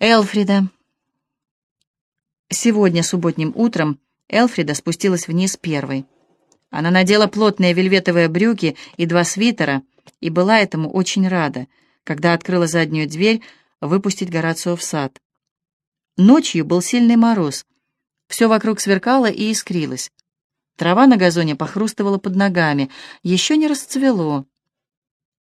Элфрида. Сегодня, субботним утром, Элфрида спустилась вниз первой. Она надела плотные вельветовые брюки и два свитера, и была этому очень рада, когда открыла заднюю дверь выпустить Горацио в сад. Ночью был сильный мороз. Все вокруг сверкало и искрилось. Трава на газоне похрустывала под ногами, еще не расцвело.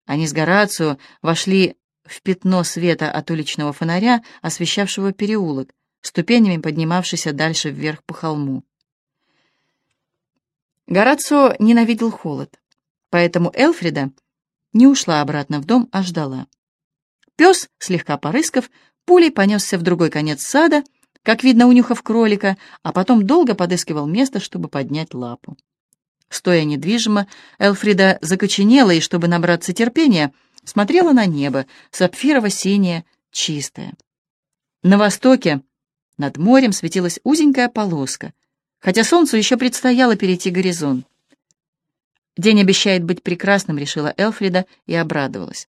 Они с Горацио вошли в пятно света от уличного фонаря, освещавшего переулок, ступенями поднимавшийся дальше вверх по холму. Горацио ненавидел холод, поэтому Элфрида не ушла обратно в дом, а ждала. Пес, слегка порыскав, пулей понесся в другой конец сада, как видно, унюхав кролика, а потом долго подыскивал место, чтобы поднять лапу. Стоя недвижимо, Элфрида закоченела и, чтобы набраться терпения, смотрела на небо, сапфирово-синее, чистое. На востоке над морем светилась узенькая полоска, хотя солнцу еще предстояло перейти горизонт. День обещает быть прекрасным, решила Элфрида и обрадовалась.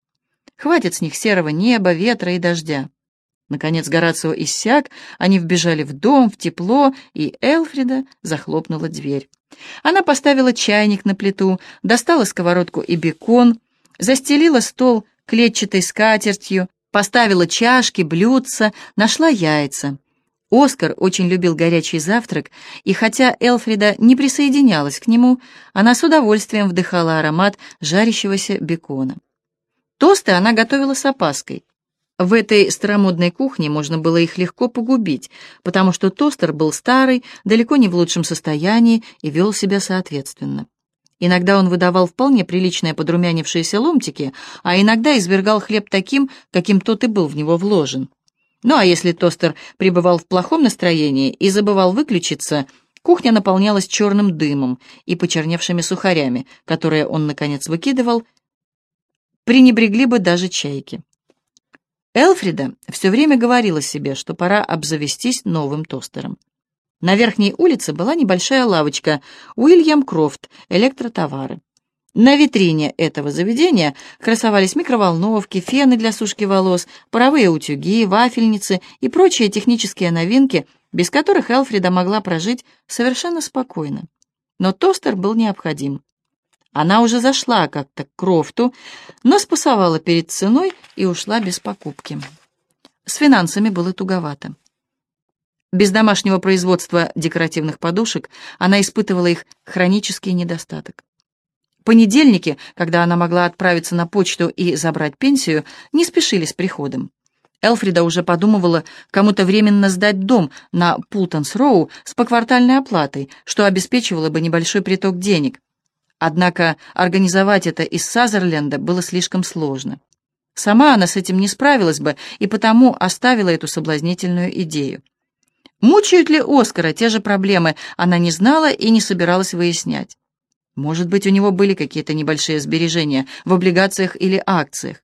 Хватит с них серого неба, ветра и дождя. Наконец Горацио иссяк, они вбежали в дом, в тепло, и Элфрида захлопнула дверь. Она поставила чайник на плиту, достала сковородку и бекон, застелила стол клетчатой скатертью, поставила чашки, блюдца, нашла яйца. Оскар очень любил горячий завтрак, и хотя Элфрида не присоединялась к нему, она с удовольствием вдыхала аромат жарящегося бекона. Тосты она готовила с опаской. В этой старомодной кухне можно было их легко погубить, потому что тостер был старый, далеко не в лучшем состоянии и вел себя соответственно. Иногда он выдавал вполне приличные подрумянившиеся ломтики, а иногда извергал хлеб таким, каким тот и был в него вложен. Ну а если тостер пребывал в плохом настроении и забывал выключиться, кухня наполнялась черным дымом и почерневшими сухарями, которые он, наконец, выкидывал, пренебрегли бы даже чайки. Элфрида все время говорила себе, что пора обзавестись новым тостером. На верхней улице была небольшая лавочка «Уильям Крофт. Электротовары». На витрине этого заведения красовались микроволновки, фены для сушки волос, паровые утюги, вафельницы и прочие технические новинки, без которых Элфрида могла прожить совершенно спокойно. Но тостер был необходим. Она уже зашла как-то к Крофту, но спасовала перед ценой и ушла без покупки. С финансами было туговато. Без домашнего производства декоративных подушек она испытывала их хронический недостаток. Понедельники, когда она могла отправиться на почту и забрать пенсию, не спешили с приходом. Элфрида уже подумывала кому-то временно сдать дом на Пултонс-Роу с поквартальной оплатой, что обеспечивало бы небольшой приток денег. Однако организовать это из Сазерленда было слишком сложно. Сама она с этим не справилась бы и потому оставила эту соблазнительную идею. Мучают ли Оскара те же проблемы, она не знала и не собиралась выяснять. Может быть, у него были какие-то небольшие сбережения в облигациях или акциях.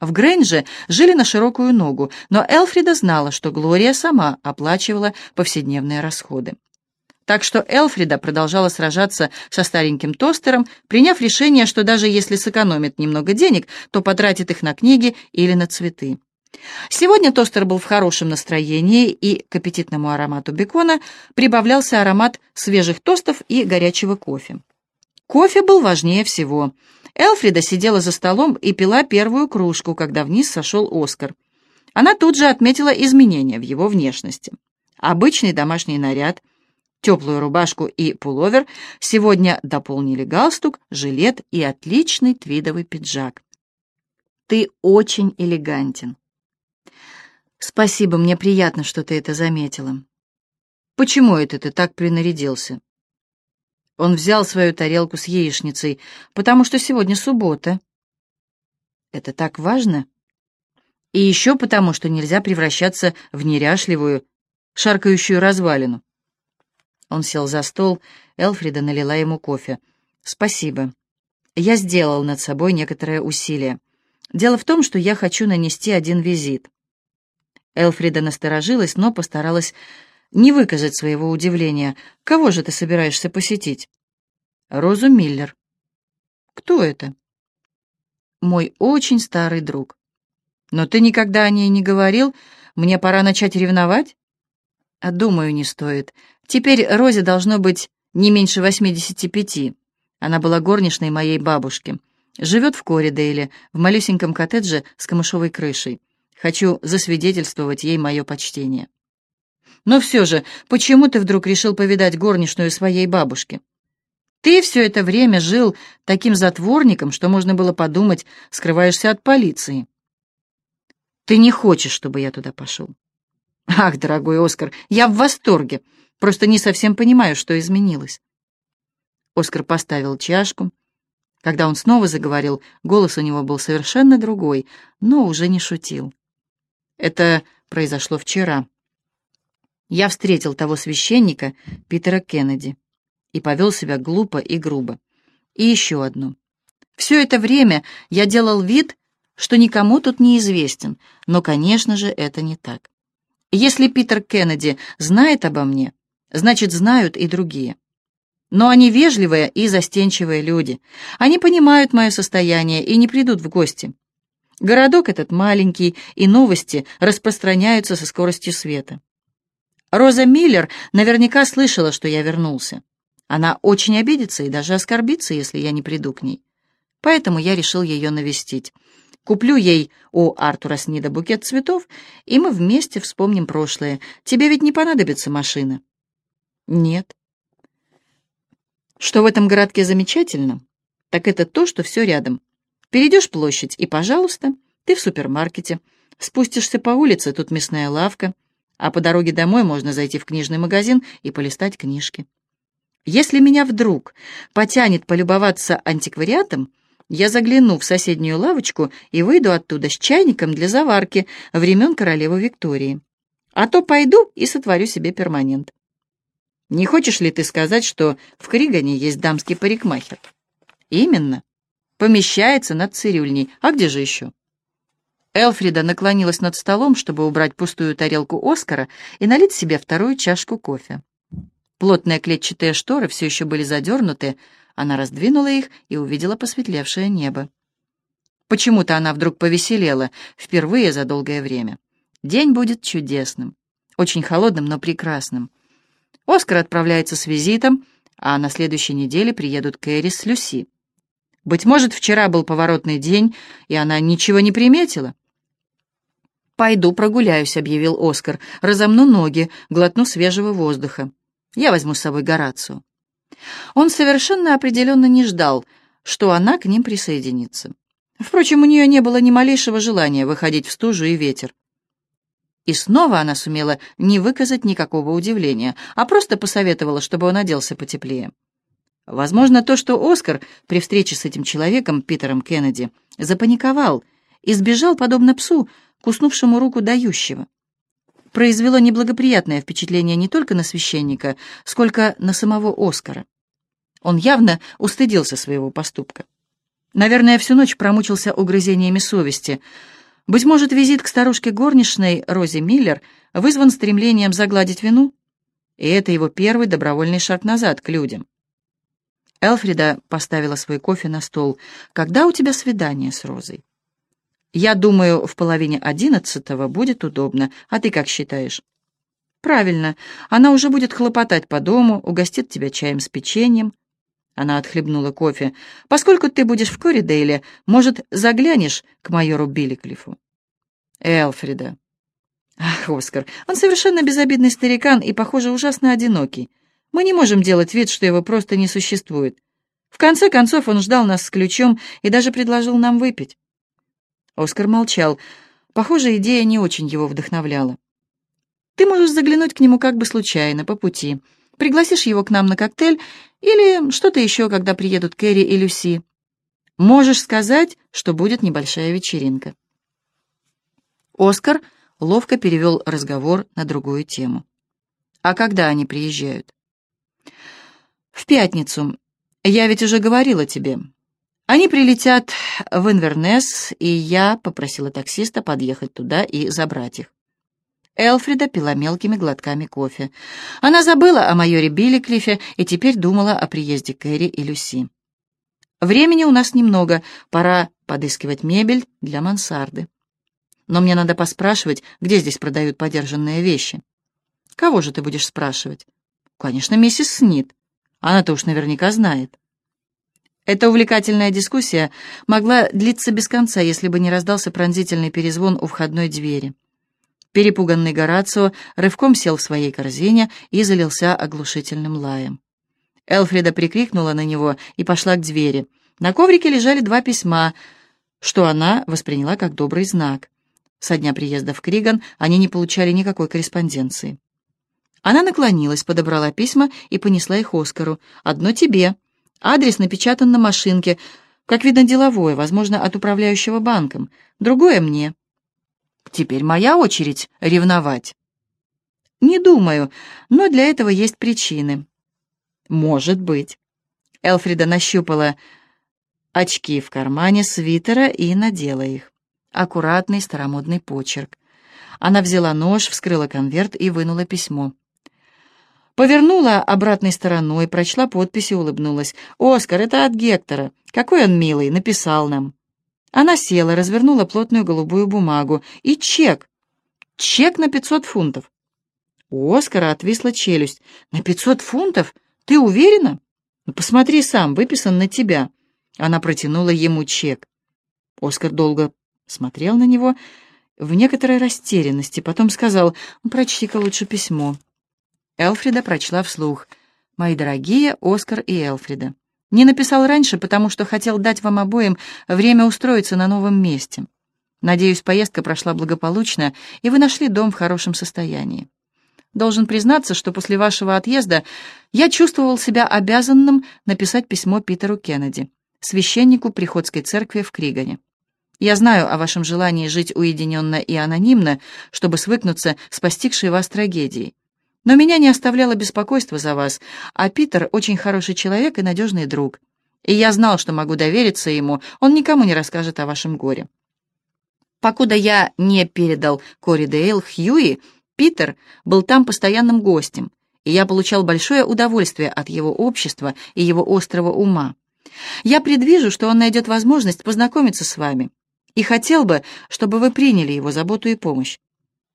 В Грейнже жили на широкую ногу, но Элфрида знала, что Глория сама оплачивала повседневные расходы. Так что Элфрида продолжала сражаться со стареньким тостером, приняв решение, что даже если сэкономит немного денег, то потратит их на книги или на цветы. Сегодня тостер был в хорошем настроении, и к аппетитному аромату бекона прибавлялся аромат свежих тостов и горячего кофе. Кофе был важнее всего. Элфрида сидела за столом и пила первую кружку, когда вниз сошел Оскар. Она тут же отметила изменения в его внешности. Обычный домашний наряд, теплую рубашку и пуловер сегодня дополнили галстук, жилет и отличный твидовый пиджак. «Ты очень элегантен», «Спасибо, мне приятно, что ты это заметила. Почему это ты так принарядился?» Он взял свою тарелку с яичницей, потому что сегодня суббота. «Это так важно?» И еще потому, что нельзя превращаться в неряшливую, шаркающую развалину. Он сел за стол, Элфрида налила ему кофе. «Спасибо. Я сделал над собой некоторое усилие. Дело в том, что я хочу нанести один визит. Элфрида насторожилась, но постаралась не выказать своего удивления. «Кого же ты собираешься посетить?» «Розу Миллер». «Кто это?» «Мой очень старый друг». «Но ты никогда о ней не говорил. мне пора начать ревновать? А думаю, не стоит. Теперь Розе должно быть не меньше 85. Она была горничной моей бабушки. Живет в Коридейле, в малюсеньком коттедже с камышовой крышей. Хочу засвидетельствовать ей мое почтение. Но все же, почему ты вдруг решил повидать горничную своей бабушки? Ты все это время жил таким затворником, что можно было подумать, скрываешься от полиции. Ты не хочешь, чтобы я туда пошел? Ах, дорогой Оскар, я в восторге. Просто не совсем понимаю, что изменилось. Оскар поставил чашку. Когда он снова заговорил, голос у него был совершенно другой, но уже не шутил. Это произошло вчера. Я встретил того священника, Питера Кеннеди, и повел себя глупо и грубо. И еще одно. Все это время я делал вид, что никому тут не известен, но, конечно же, это не так. Если Питер Кеннеди знает обо мне, значит, знают и другие. Но они вежливые и застенчивые люди. Они понимают мое состояние и не придут в гости. Городок этот маленький, и новости распространяются со скоростью света. Роза Миллер наверняка слышала, что я вернулся. Она очень обидится и даже оскорбится, если я не приду к ней. Поэтому я решил ее навестить. Куплю ей у Артура Снида букет цветов, и мы вместе вспомним прошлое. Тебе ведь не понадобится машина. Нет. Что в этом городке замечательно, так это то, что все рядом. Перейдешь площадь, и, пожалуйста, ты в супермаркете. Спустишься по улице, тут мясная лавка, а по дороге домой можно зайти в книжный магазин и полистать книжки. Если меня вдруг потянет полюбоваться антиквариатом, я загляну в соседнюю лавочку и выйду оттуда с чайником для заварки времен королевы Виктории. А то пойду и сотворю себе перманент. Не хочешь ли ты сказать, что в Кригане есть дамский парикмахер? Именно. Помещается над цирюльней. А где же еще? Элфрида наклонилась над столом, чтобы убрать пустую тарелку Оскара и налить себе вторую чашку кофе. Плотные клетчатые шторы все еще были задернуты, она раздвинула их и увидела посветлевшее небо. Почему-то она вдруг повеселела, впервые за долгое время. День будет чудесным, очень холодным, но прекрасным. Оскар отправляется с визитом, а на следующей неделе приедут Кэрри с Люси. Быть может, вчера был поворотный день, и она ничего не приметила. «Пойду прогуляюсь», — объявил Оскар, — «разомну ноги, глотну свежего воздуха. Я возьму с собой Горацию». Он совершенно определенно не ждал, что она к ним присоединится. Впрочем, у нее не было ни малейшего желания выходить в стужу и ветер. И снова она сумела не выказать никакого удивления, а просто посоветовала, чтобы он оделся потеплее. Возможно, то, что Оскар при встрече с этим человеком, Питером Кеннеди, запаниковал и сбежал, подобно псу, куснувшему руку дающего, произвело неблагоприятное впечатление не только на священника, сколько на самого Оскара. Он явно устыдился своего поступка. Наверное, всю ночь промучился угрызениями совести. Быть может, визит к старушке горничной Розе Миллер вызван стремлением загладить вину? И это его первый добровольный шаг назад к людям. Элфрида поставила свой кофе на стол. «Когда у тебя свидание с Розой?» «Я думаю, в половине одиннадцатого будет удобно. А ты как считаешь?» «Правильно. Она уже будет хлопотать по дому, угостит тебя чаем с печеньем. Она отхлебнула кофе. «Поскольку ты будешь в Коридейле, может, заглянешь к майору Билликлифу?» «Элфрида». «Ах, Оскар, он совершенно безобидный старикан и, похоже, ужасно одинокий. Мы не можем делать вид, что его просто не существует. В конце концов, он ждал нас с ключом и даже предложил нам выпить». Оскар молчал. Похоже, идея не очень его вдохновляла. «Ты можешь заглянуть к нему как бы случайно, по пути. Пригласишь его к нам на коктейль или что-то еще, когда приедут Кэрри и Люси. Можешь сказать, что будет небольшая вечеринка. Оскар ловко перевел разговор на другую тему. А когда они приезжают? В пятницу. Я ведь уже говорила тебе. Они прилетят в Инвернес, и я попросила таксиста подъехать туда и забрать их. Элфрида пила мелкими глотками кофе. Она забыла о майоре Билликлифе и теперь думала о приезде Кэрри и Люси. «Времени у нас немного, пора подыскивать мебель для мансарды». Но мне надо поспрашивать, где здесь продают подержанные вещи. Кого же ты будешь спрашивать? Конечно, миссис Снит. Она-то уж наверняка знает. Эта увлекательная дискуссия могла длиться без конца, если бы не раздался пронзительный перезвон у входной двери. Перепуганный Горацио рывком сел в своей корзине и залился оглушительным лаем. Элфрида прикрикнула на него и пошла к двери. На коврике лежали два письма, что она восприняла как добрый знак. Со дня приезда в Криган они не получали никакой корреспонденции. Она наклонилась, подобрала письма и понесла их Оскару. «Одно тебе. Адрес напечатан на машинке. Как видно, деловое, возможно, от управляющего банком. Другое мне. Теперь моя очередь ревновать». «Не думаю, но для этого есть причины». «Может быть». Элфрида нащупала очки в кармане свитера и надела их. Аккуратный старомодный почерк. Она взяла нож, вскрыла конверт и вынула письмо. Повернула обратной стороной, прочла подпись и улыбнулась. «Оскар, это от Гектора. Какой он милый, написал нам». Она села, развернула плотную голубую бумагу. И чек. Чек на пятьсот фунтов. У Оскара отвисла челюсть. «На пятьсот фунтов? Ты уверена?» «Ну, посмотри сам, выписан на тебя». Она протянула ему чек. Оскар долго смотрел на него в некоторой растерянности, потом сказал, «Прочти-ка лучше письмо». Элфрида прочла вслух. «Мои дорогие Оскар и Элфрида, не написал раньше, потому что хотел дать вам обоим время устроиться на новом месте. Надеюсь, поездка прошла благополучно, и вы нашли дом в хорошем состоянии. Должен признаться, что после вашего отъезда я чувствовал себя обязанным написать письмо Питеру Кеннеди, священнику приходской церкви в Кригане. Я знаю о вашем желании жить уединенно и анонимно, чтобы свыкнуться с постигшей вас трагедией. Но меня не оставляло беспокойство за вас, а Питер очень хороший человек и надежный друг. И я знал, что могу довериться ему, он никому не расскажет о вашем горе. Покуда я не передал Кори Дейл Хьюи, Питер был там постоянным гостем, и я получал большое удовольствие от его общества и его острого ума. Я предвижу, что он найдет возможность познакомиться с вами, и хотел бы, чтобы вы приняли его заботу и помощь.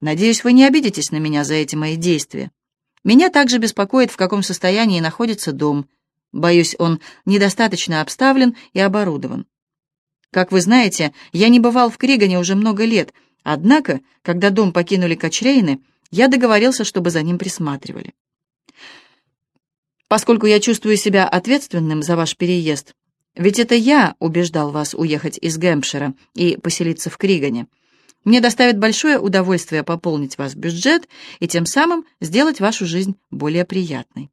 Надеюсь, вы не обидитесь на меня за эти мои действия. Меня также беспокоит, в каком состоянии находится дом. Боюсь, он недостаточно обставлен и оборудован. Как вы знаете, я не бывал в Кригане уже много лет, однако, когда дом покинули Качрейны, я договорился, чтобы за ним присматривали. Поскольку я чувствую себя ответственным за ваш переезд, ведь это я убеждал вас уехать из Гэмпшира и поселиться в Кригане, мне доставит большое удовольствие пополнить ваш бюджет и тем самым сделать вашу жизнь более приятной.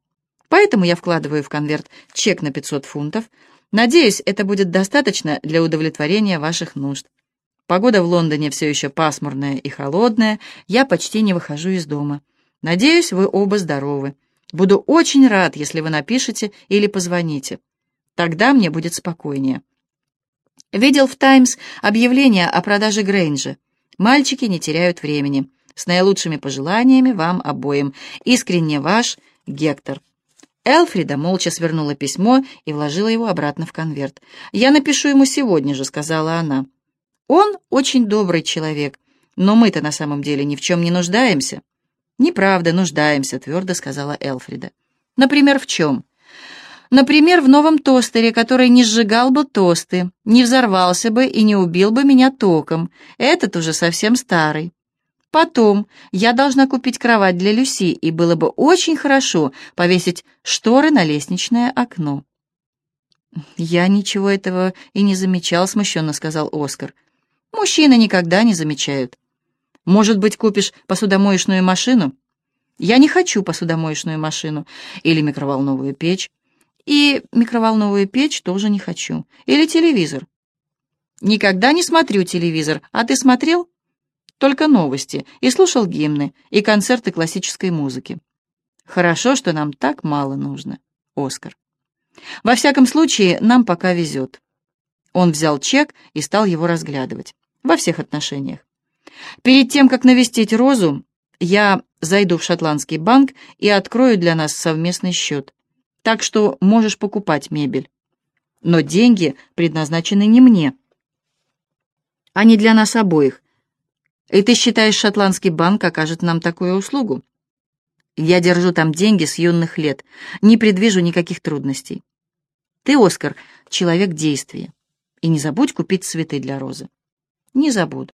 Поэтому я вкладываю в конверт чек на 500 фунтов. Надеюсь, это будет достаточно для удовлетворения ваших нужд. Погода в Лондоне все еще пасмурная и холодная, я почти не выхожу из дома. Надеюсь, вы оба здоровы. Буду очень рад, если вы напишете или позвоните. Тогда мне будет спокойнее. Видел в «Таймс» объявление о продаже Грейнджа. Мальчики не теряют времени. С наилучшими пожеланиями вам обоим. Искренне ваш Гектор. Элфрида молча свернула письмо и вложила его обратно в конверт. «Я напишу ему сегодня же», — сказала она. «Он очень добрый человек, но мы-то на самом деле ни в чем не нуждаемся». «Неправда, нуждаемся», — твердо сказала Элфрида. «Например, в чем?» Например, в новом тостере, который не сжигал бы тосты, не взорвался бы и не убил бы меня током. Этот уже совсем старый. Потом я должна купить кровать для Люси, и было бы очень хорошо повесить шторы на лестничное окно. «Я ничего этого и не замечал», — смущенно сказал Оскар. «Мужчины никогда не замечают. Может быть, купишь посудомоечную машину?» «Я не хочу посудомоечную машину или микроволновую печь. И микроволновую печь тоже не хочу. Или телевизор. Никогда не смотрю телевизор. А ты смотрел? Только новости. И слушал гимны, и концерты классической музыки. Хорошо, что нам так мало нужно, Оскар. Во всяком случае, нам пока везет. Он взял чек и стал его разглядывать. Во всех отношениях. Перед тем, как навестить Розу, я зайду в шотландский банк и открою для нас совместный счет так что можешь покупать мебель. Но деньги предназначены не мне. Они для нас обоих. И ты считаешь, шотландский банк окажет нам такую услугу? Я держу там деньги с юных лет, не предвижу никаких трудностей. Ты, Оскар, человек действия. И не забудь купить цветы для Розы. Не забуду.